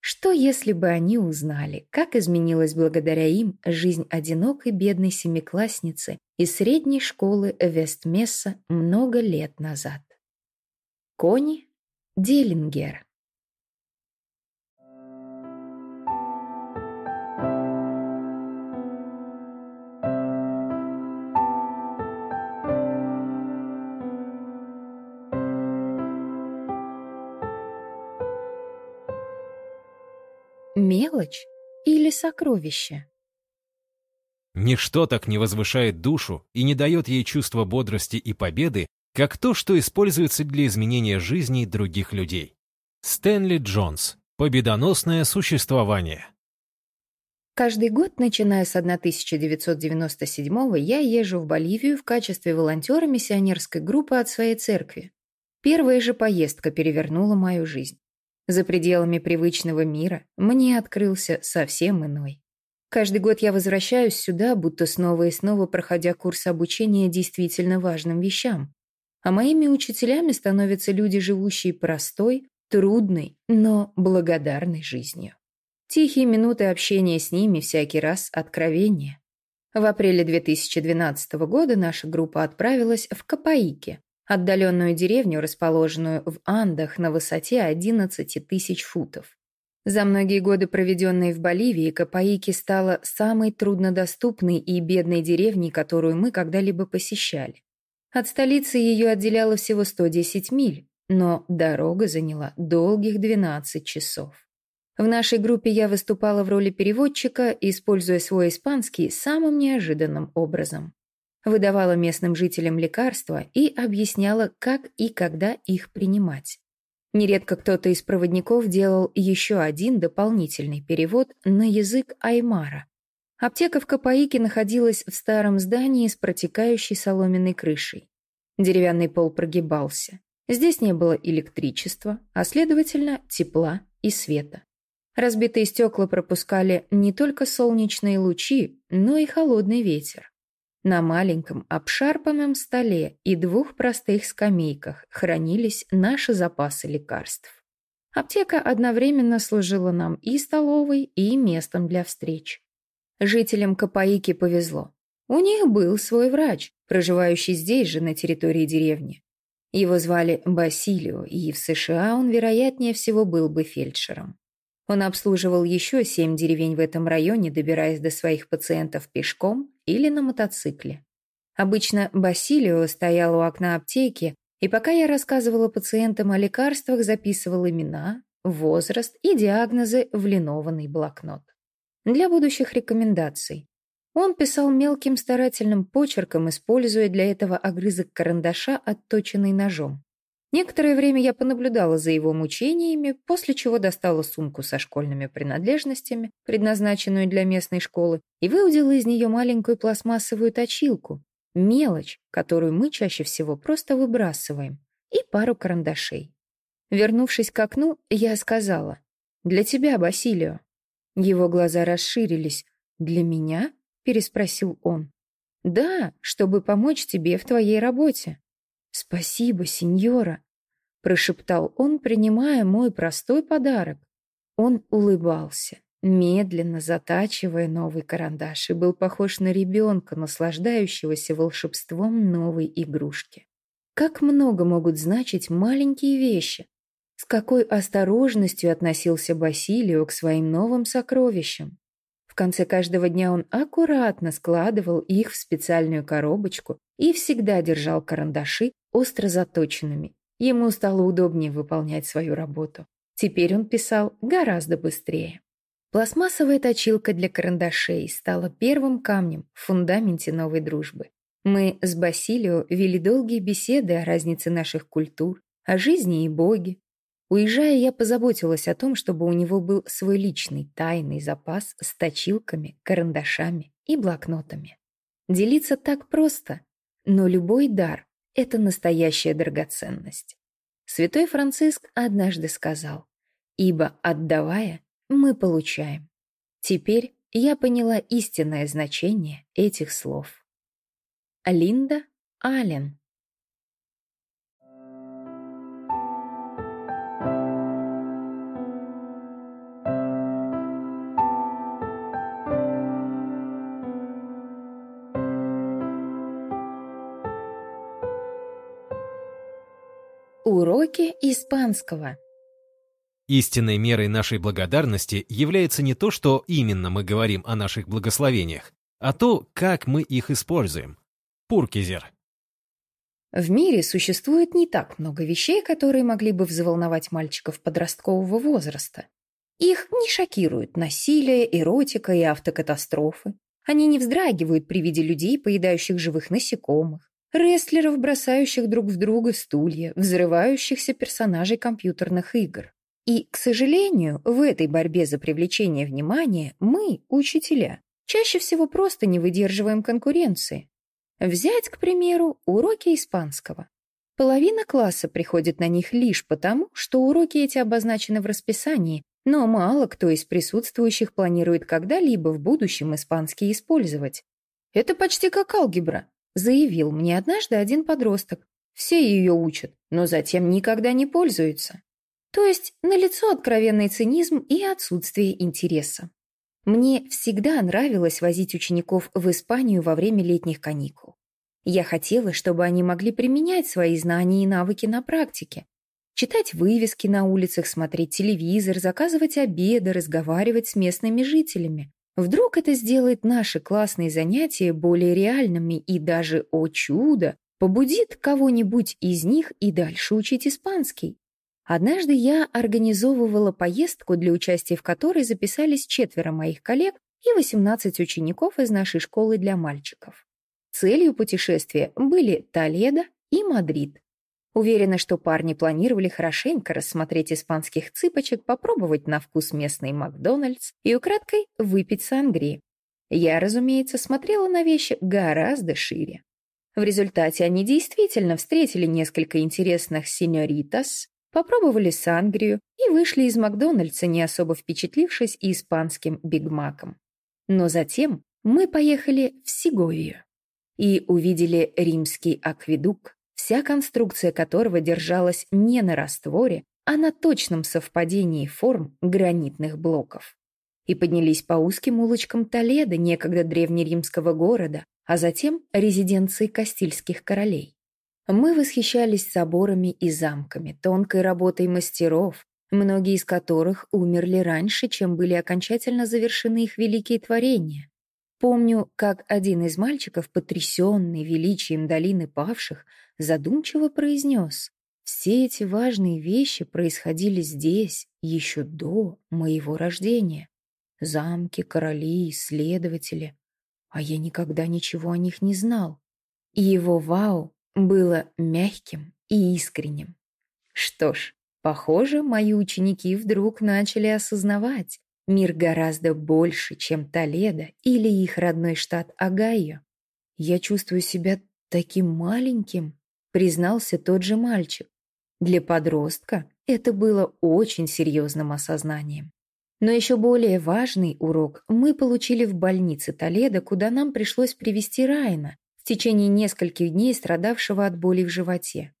A: Что, если бы они узнали, как изменилась благодаря им жизнь одинокой бедной семиклассницы из средней школы Вестмесса много лет назад? Кони Делингер или сокровище?
B: Ничто так не возвышает душу и не дает ей чувства бодрости и победы, как то, что используется для изменения жизней других людей. Стэнли Джонс. Победоносное существование.
A: Каждый год, начиная с 1997 я езжу в Боливию в качестве волонтера миссионерской группы от своей церкви. Первая же поездка перевернула мою жизнь. За пределами привычного мира мне открылся совсем иной. Каждый год я возвращаюсь сюда, будто снова и снова проходя курс обучения действительно важным вещам. А моими учителями становятся люди, живущие простой, трудной, но благодарной жизнью. Тихие минуты общения с ними всякий раз откровение. В апреле 2012 года наша группа отправилась в Капаике, отдаленную деревню, расположенную в Андах на высоте 11 тысяч футов. За многие годы, проведенные в Боливии, Капаики стала самой труднодоступной и бедной деревней, которую мы когда-либо посещали. От столицы ее отделяло всего 110 миль, но дорога заняла долгих 12 часов. В нашей группе я выступала в роли переводчика, используя свой испанский самым неожиданным образом выдавала местным жителям лекарства и объясняла, как и когда их принимать. Нередко кто-то из проводников делал еще один дополнительный перевод на язык Аймара. Аптека в Капаике находилась в старом здании с протекающей соломенной крышей. Деревянный пол прогибался. Здесь не было электричества, а, следовательно, тепла и света. Разбитые стекла пропускали не только солнечные лучи, но и холодный ветер. На маленьком обшарпанном столе и двух простых скамейках хранились наши запасы лекарств. Аптека одновременно служила нам и столовой, и местом для встреч. Жителям Капаики повезло. У них был свой врач, проживающий здесь же, на территории деревни. Его звали Басилио, и в США он, вероятнее всего, был бы фельдшером. Он обслуживал еще семь деревень в этом районе, добираясь до своих пациентов пешком или на мотоцикле. Обычно Басилио стоял у окна аптеки, и пока я рассказывала пациентам о лекарствах, записывал имена, возраст и диагнозы в линованный блокнот. Для будущих рекомендаций. Он писал мелким старательным почерком, используя для этого огрызок карандаша, отточенный ножом. Некоторое время я понаблюдала за его мучениями, после чего достала сумку со школьными принадлежностями, предназначенную для местной школы, и выудила из нее маленькую пластмассовую точилку, мелочь, которую мы чаще всего просто выбрасываем, и пару карандашей. Вернувшись к окну, я сказала «Для тебя, Басилио». Его глаза расширились. «Для меня?» — переспросил он. «Да, чтобы помочь тебе в твоей работе». «Спасибо, сеньора», — прошептал он, принимая мой простой подарок. Он улыбался, медленно затачивая новый карандаш, и был похож на ребенка, наслаждающегося волшебством новой игрушки. Как много могут значить маленькие вещи. С какой осторожностью относился Басилио к своим новым сокровищам. В конце каждого дня он аккуратно складывал их в специальную коробочку и всегда держал карандаши остро заточенными. Ему стало удобнее выполнять свою работу. Теперь он писал гораздо быстрее. Пластмассовая точилка для карандашей стала первым камнем в фундаменте новой дружбы. Мы с Басилио вели долгие беседы о разнице наших культур, о жизни и Боге, Уезжая, я позаботилась о том, чтобы у него был свой личный тайный запас с точилками, карандашами и блокнотами. Делиться так просто, но любой дар — это настоящая драгоценность. Святой Франциск однажды сказал, «Ибо, отдавая, мы получаем». Теперь я поняла истинное значение этих слов. Линда Аллен Уроки испанского.
B: Истинной мерой нашей благодарности является не то, что именно мы говорим о наших благословениях, а то, как мы их используем. Пуркизер.
A: В мире существует не так много вещей, которые могли бы взволновать мальчиков подросткового возраста. Их не шокируют насилие, эротика и автокатастрофы. Они не вздрагивают при виде людей, поедающих живых насекомых рестлеров, бросающих друг в друга стулья, взрывающихся персонажей компьютерных игр. И, к сожалению, в этой борьбе за привлечение внимания мы, учителя, чаще всего просто не выдерживаем конкуренции. Взять, к примеру, уроки испанского. Половина класса приходит на них лишь потому, что уроки эти обозначены в расписании, но мало кто из присутствующих планирует когда-либо в будущем испанский использовать. Это почти как алгебра. Заявил мне однажды один подросток. Все ее учат, но затем никогда не пользуются. То есть налицо откровенный цинизм и отсутствие интереса. Мне всегда нравилось возить учеников в Испанию во время летних каникул. Я хотела, чтобы они могли применять свои знания и навыки на практике. Читать вывески на улицах, смотреть телевизор, заказывать обеды, разговаривать с местными жителями. Вдруг это сделает наши классные занятия более реальными и даже, о чудо, побудит кого-нибудь из них и дальше учить испанский. Однажды я организовывала поездку, для участия в которой записались четверо моих коллег и 18 учеников из нашей школы для мальчиков. Целью путешествия были Толедо и Мадрид. Уверена, что парни планировали хорошенько рассмотреть испанских цыпочек, попробовать на вкус местный Макдональдс и украдкой выпить сангри. Я, разумеется, смотрела на вещи гораздо шире. В результате они действительно встретили несколько интересных сеньоритас, попробовали сангрию и вышли из Макдональдса, не особо впечатлившись испанским бигмаком. Но затем мы поехали в Сеговию и увидели римский акведук, вся конструкция которого держалась не на растворе, а на точном совпадении форм гранитных блоков. И поднялись по узким улочкам Толеда, некогда древнеримского города, а затем резиденции Кастильских королей. Мы восхищались соборами и замками, тонкой работой мастеров, многие из которых умерли раньше, чем были окончательно завершены их великие творения. Помню, как один из мальчиков, потрясенный величием долины павших, задумчиво произнес «Все эти важные вещи происходили здесь еще до моего рождения. Замки, короли, исследователи. А я никогда ничего о них не знал. И его вау было мягким и искренним. Что ж, похоже, мои ученики вдруг начали осознавать, Мир гораздо больше, чем Толедо или их родной штат Огайо. Я чувствую себя таким маленьким, признался тот же мальчик. Для подростка это было очень серьезным осознанием. Но еще более важный урок мы получили в больнице Толедо, куда нам пришлось привести Райна, в течение нескольких дней страдавшего от боли в животе.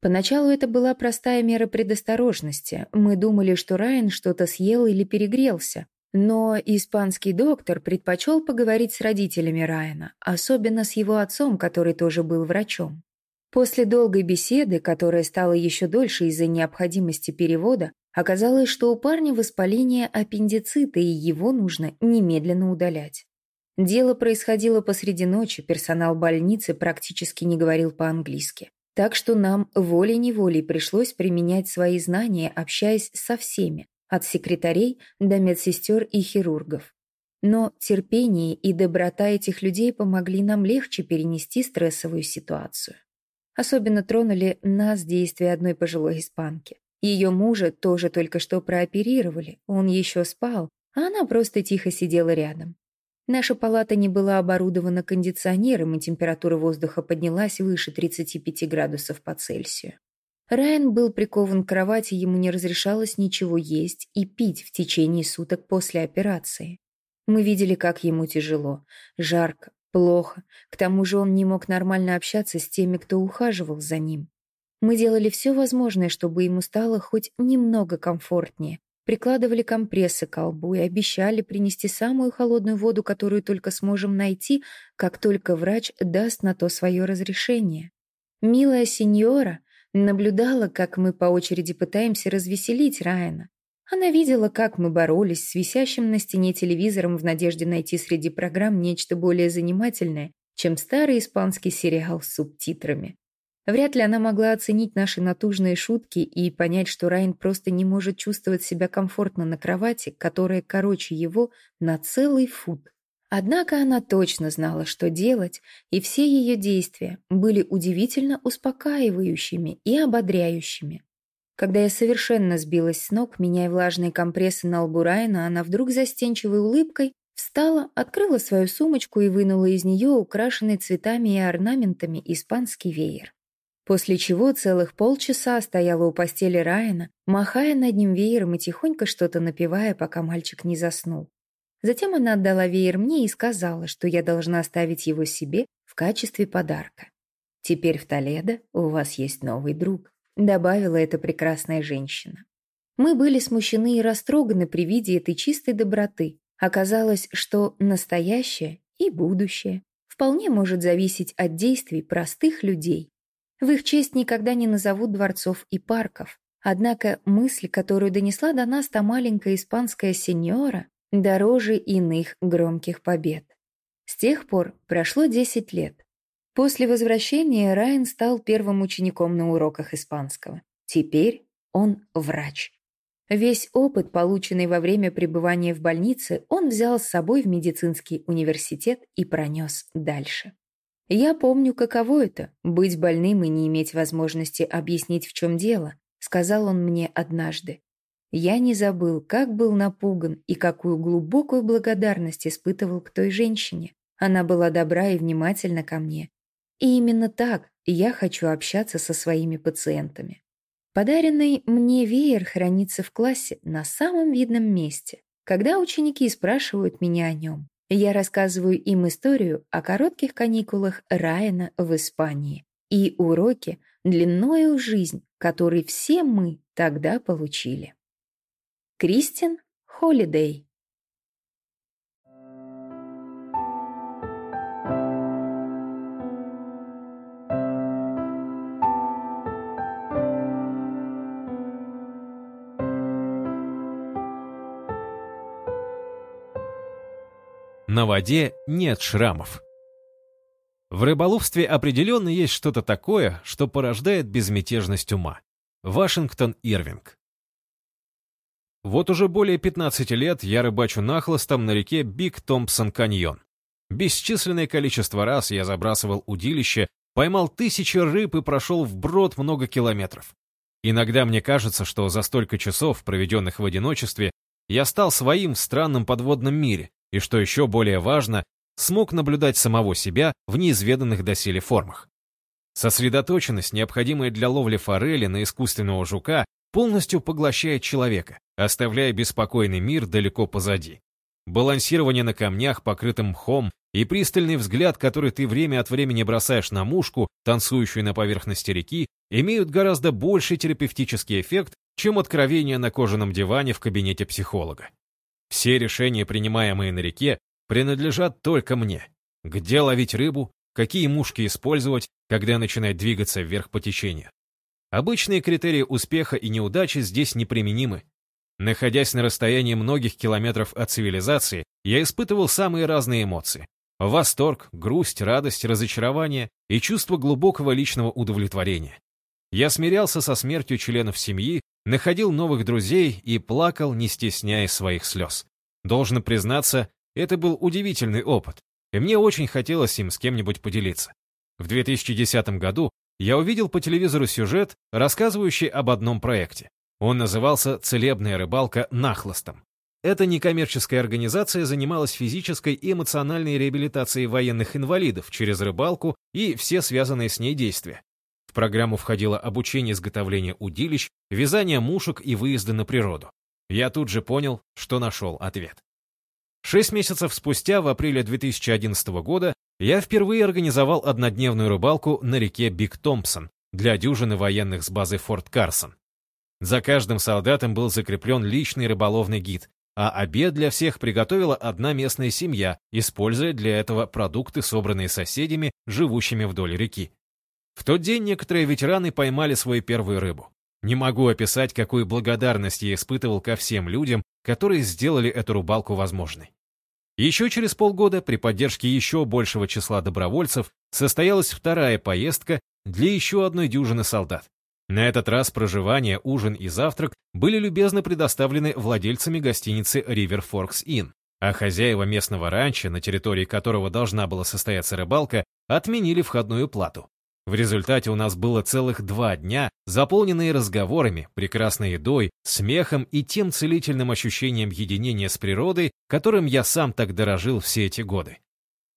A: Поначалу это была простая мера предосторожности. Мы думали, что Райан что-то съел или перегрелся. Но испанский доктор предпочел поговорить с родителями Райана, особенно с его отцом, который тоже был врачом. После долгой беседы, которая стала еще дольше из-за необходимости перевода, оказалось, что у парня воспаление аппендицита, и его нужно немедленно удалять. Дело происходило посреди ночи, персонал больницы практически не говорил по-английски. Так что нам волей-неволей пришлось применять свои знания, общаясь со всеми, от секретарей до медсестер и хирургов. Но терпение и доброта этих людей помогли нам легче перенести стрессовую ситуацию. Особенно тронули нас действия одной пожилой испанки. Ее мужа тоже только что прооперировали, он еще спал, а она просто тихо сидела рядом. Наша палата не была оборудована кондиционером, и температура воздуха поднялась выше 35 градусов по Цельсию. Райан был прикован к кровати, ему не разрешалось ничего есть и пить в течение суток после операции. Мы видели, как ему тяжело, жарко, плохо, к тому же он не мог нормально общаться с теми, кто ухаживал за ним. Мы делали все возможное, чтобы ему стало хоть немного комфортнее, прикладывали компрессы к колбу и обещали принести самую холодную воду, которую только сможем найти, как только врач даст на то свое разрешение. Милая сеньора наблюдала, как мы по очереди пытаемся развеселить Райана. Она видела, как мы боролись с висящим на стене телевизором в надежде найти среди программ нечто более занимательное, чем старый испанский сериал с субтитрами. Вряд ли она могла оценить наши натужные шутки и понять, что Райан просто не может чувствовать себя комфортно на кровати, которая короче его на целый фут. Однако она точно знала, что делать, и все ее действия были удивительно успокаивающими и ободряющими. Когда я совершенно сбилась с ног, меняя влажные компрессы на лбу Райана, она вдруг застенчивой улыбкой встала, открыла свою сумочку и вынула из нее украшенный цветами и орнаментами испанский веер после чего целых полчаса стояла у постели Райана, махая над ним веером и тихонько что-то напевая, пока мальчик не заснул. Затем она отдала веер мне и сказала, что я должна оставить его себе в качестве подарка. «Теперь в Толедо у вас есть новый друг», — добавила эта прекрасная женщина. Мы были смущены и растроганы при виде этой чистой доброты. Оказалось, что настоящее и будущее вполне может зависеть от действий простых людей, в их честь никогда не назовут дворцов и парков. Однако мысль, которую донесла до нас та маленькая испанская сеньора, дороже иных громких побед. С тех пор прошло 10 лет. После возвращения Райан стал первым учеником на уроках испанского. Теперь он врач. Весь опыт, полученный во время пребывания в больнице, он взял с собой в медицинский университет и пронес дальше. «Я помню, каково это — быть больным и не иметь возможности объяснить, в чем дело», — сказал он мне однажды. Я не забыл, как был напуган и какую глубокую благодарность испытывал к той женщине. Она была добра и внимательна ко мне. И именно так я хочу общаться со своими пациентами. Подаренный мне веер хранится в классе на самом видном месте. Когда ученики спрашивают меня о нем, я рассказываю им историю о коротких каникулах Райана в Испании и уроке длиною жизнь, который все мы тогда получили. Кристин Холидей
B: На воде нет шрамов. В рыболовстве определенно есть что-то такое, что порождает безмятежность ума. Вашингтон Ирвинг. Вот уже более 15 лет я рыбачу нахлостом на реке Биг Томпсон Каньон. Бесчисленное количество раз я забрасывал удилище, поймал тысячи рыб и прошел вброд много километров. Иногда мне кажется, что за столько часов, проведенных в одиночестве, я стал своим в странном подводном мире, и, что еще более важно, смог наблюдать самого себя в неизведанных доселе формах. Сосредоточенность, необходимая для ловли форели на искусственного жука, полностью поглощает человека, оставляя беспокойный мир далеко позади. Балансирование на камнях, покрытым мхом, и пристальный взгляд, который ты время от времени бросаешь на мушку, танцующую на поверхности реки, имеют гораздо больший терапевтический эффект, чем откровение на кожаном диване в кабинете психолога. Все решения, принимаемые на реке, принадлежат только мне. Где ловить рыбу, какие мушки использовать, когда начинать двигаться вверх по течению. Обычные критерии успеха и неудачи здесь неприменимы. Находясь на расстоянии многих километров от цивилизации, я испытывал самые разные эмоции. Восторг, грусть, радость, разочарование и чувство глубокого личного удовлетворения. Я смирялся со смертью членов семьи, находил новых друзей и плакал, не стесняя своих слез. Должен признаться, это был удивительный опыт, и мне очень хотелось им с кем-нибудь поделиться. В 2010 году я увидел по телевизору сюжет, рассказывающий об одном проекте. Он назывался «Целебная рыбалка нахлостом». Эта некоммерческая организация занималась физической и эмоциональной реабилитацией военных инвалидов через рыбалку и все связанные с ней действия. В программу входило обучение изготовления удилищ, вязание мушек и выезды на природу. Я тут же понял, что нашел ответ. Шесть месяцев спустя, в апреле 2011 года, я впервые организовал однодневную рыбалку на реке Биг Томпсон для дюжины военных с базы Форт Карсон. За каждым солдатом был закреплен личный рыболовный гид, а обед для всех приготовила одна местная семья, используя для этого продукты, собранные соседями, живущими вдоль реки. В тот день некоторые ветераны поймали свою первую рыбу. Не могу описать, какую благодарность я испытывал ко всем людям, которые сделали эту рыбалку возможной. Еще через полгода, при поддержке еще большего числа добровольцев, состоялась вторая поездка для еще одной дюжины солдат. На этот раз проживание, ужин и завтрак были любезно предоставлены владельцами гостиницы River Forks Inn, а хозяева местного ранчо, на территории которого должна была состояться рыбалка, отменили входную плату. В результате у нас было целых два дня, заполненные разговорами, прекрасной едой, смехом и тем целительным ощущением единения с природой, которым я сам так дорожил все эти годы.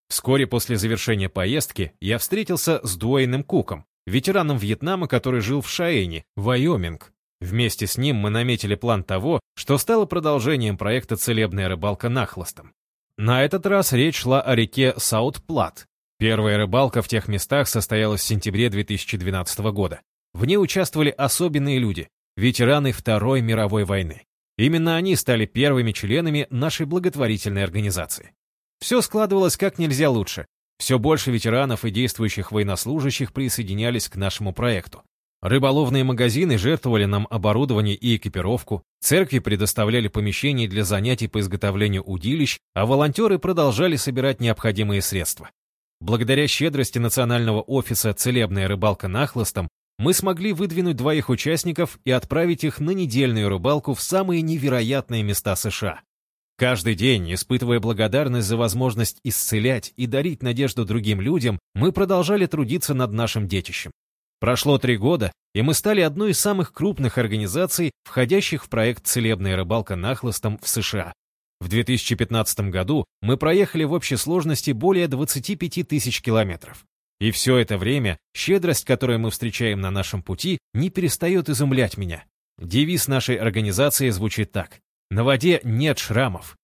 B: Вскоре после завершения поездки я встретился с Дуэйном Куком, ветераном Вьетнама, который жил в Шайенне, Вайоминг. Вместе с ним мы наметили план того, что стало продолжением проекта «Целебная рыбалка нахлостом». На этот раз речь шла о реке Саут-Плат, Первая рыбалка в тех местах состоялась в сентябре 2012 года. В ней участвовали особенные люди, ветераны Второй мировой войны. Именно они стали первыми членами нашей благотворительной организации. Все складывалось как нельзя лучше. Все больше ветеранов и действующих военнослужащих присоединялись к нашему проекту. Рыболовные магазины жертвовали нам оборудование и экипировку, церкви предоставляли помещения для занятий по изготовлению удилищ, а волонтеры продолжали собирать необходимые средства. Благодаря щедрости национального офиса «Целебная рыбалка нахлостом» мы смогли выдвинуть двоих участников и отправить их на недельную рыбалку в самые невероятные места США. Каждый день, испытывая благодарность за возможность исцелять и дарить надежду другим людям, мы продолжали трудиться над нашим детищем. Прошло три года, и мы стали одной из самых крупных организаций, входящих в проект «Целебная рыбалка нахлыстом» в США. В 2015 году мы проехали в общей сложности более 25 тысяч километров. И все это время щедрость, которую мы встречаем на нашем пути, не перестает изумлять меня. Девиз нашей организации звучит так. На воде нет шрамов.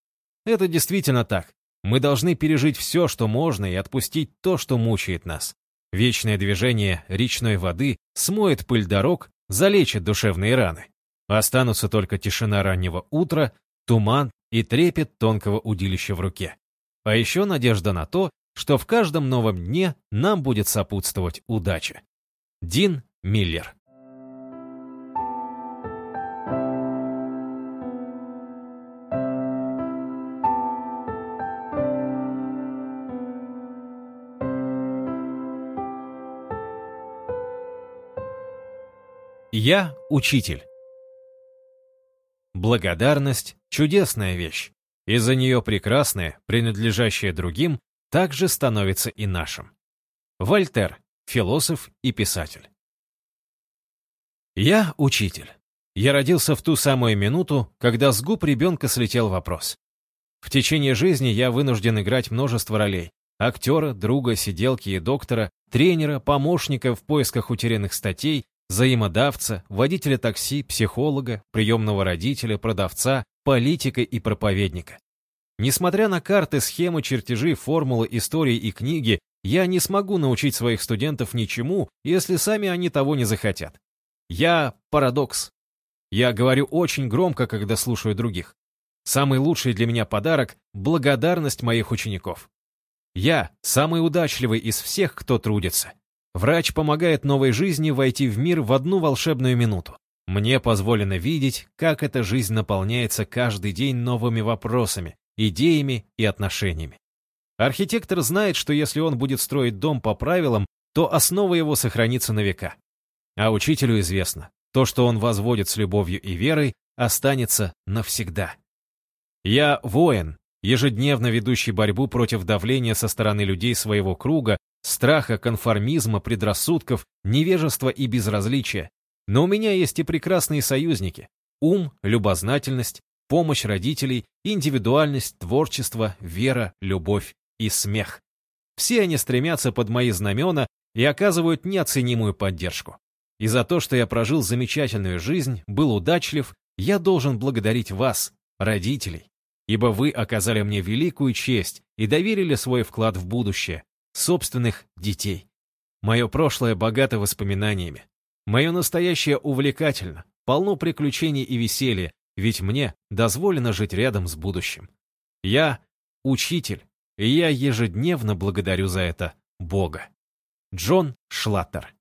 B: Это действительно так. Мы должны пережить все, что можно, и отпустить то, что мучает нас. Вечное движение речной воды смоет пыль дорог, залечит душевные раны. Останутся только тишина раннего утра, туман и трепет тонкого удилища в руке. А еще надежда на то, что в каждом новом дне нам будет сопутствовать удача. Дин Миллер Я учитель. Благодарность — чудесная вещь. Из-за нее прекрасное, принадлежащее другим, также становится и нашим. Вольтер, философ и писатель. Я учитель. Я родился в ту самую минуту, когда с губ ребенка слетел вопрос. В течение жизни я вынужден играть множество ролей. Актера, друга, сиделки и доктора, тренера, помощника в поисках утерянных статей, взаимодавца, водителя такси, психолога, приемного родителя, продавца, политика и проповедника. Несмотря на карты, схемы, чертежи, формулы, истории и книги, я не смогу научить своих студентов ничему, если сами они того не захотят. Я парадокс. Я говорю очень громко, когда слушаю других. Самый лучший для меня подарок — благодарность моих учеников. Я самый удачливый из всех, кто трудится. Врач помогает новой жизни войти в мир в одну волшебную минуту. Мне позволено видеть, как эта жизнь наполняется каждый день новыми вопросами, идеями и отношениями. Архитектор знает, что если он будет строить дом по правилам, то основа его сохранится на века. А учителю известно, то, что он возводит с любовью и верой, останется навсегда. Я воин, ежедневно ведущий борьбу против давления со стороны людей своего круга, страха, конформизма, предрассудков, невежества и безразличия. Но у меня есть и прекрасные союзники. Ум, любознательность, помощь родителей, индивидуальность, творчество, вера, любовь и смех. Все они стремятся под мои знамена и оказывают неоценимую поддержку. И за то, что я прожил замечательную жизнь, был удачлив, я должен благодарить вас, родителей, ибо вы оказали мне великую честь и доверили свой вклад в будущее, собственных детей. Мое прошлое богато воспоминаниями. Мое настоящее увлекательно, полно приключений и веселья, ведь мне дозволено жить рядом с будущим. Я учитель, и я ежедневно благодарю за это Бога. Джон Шлаттер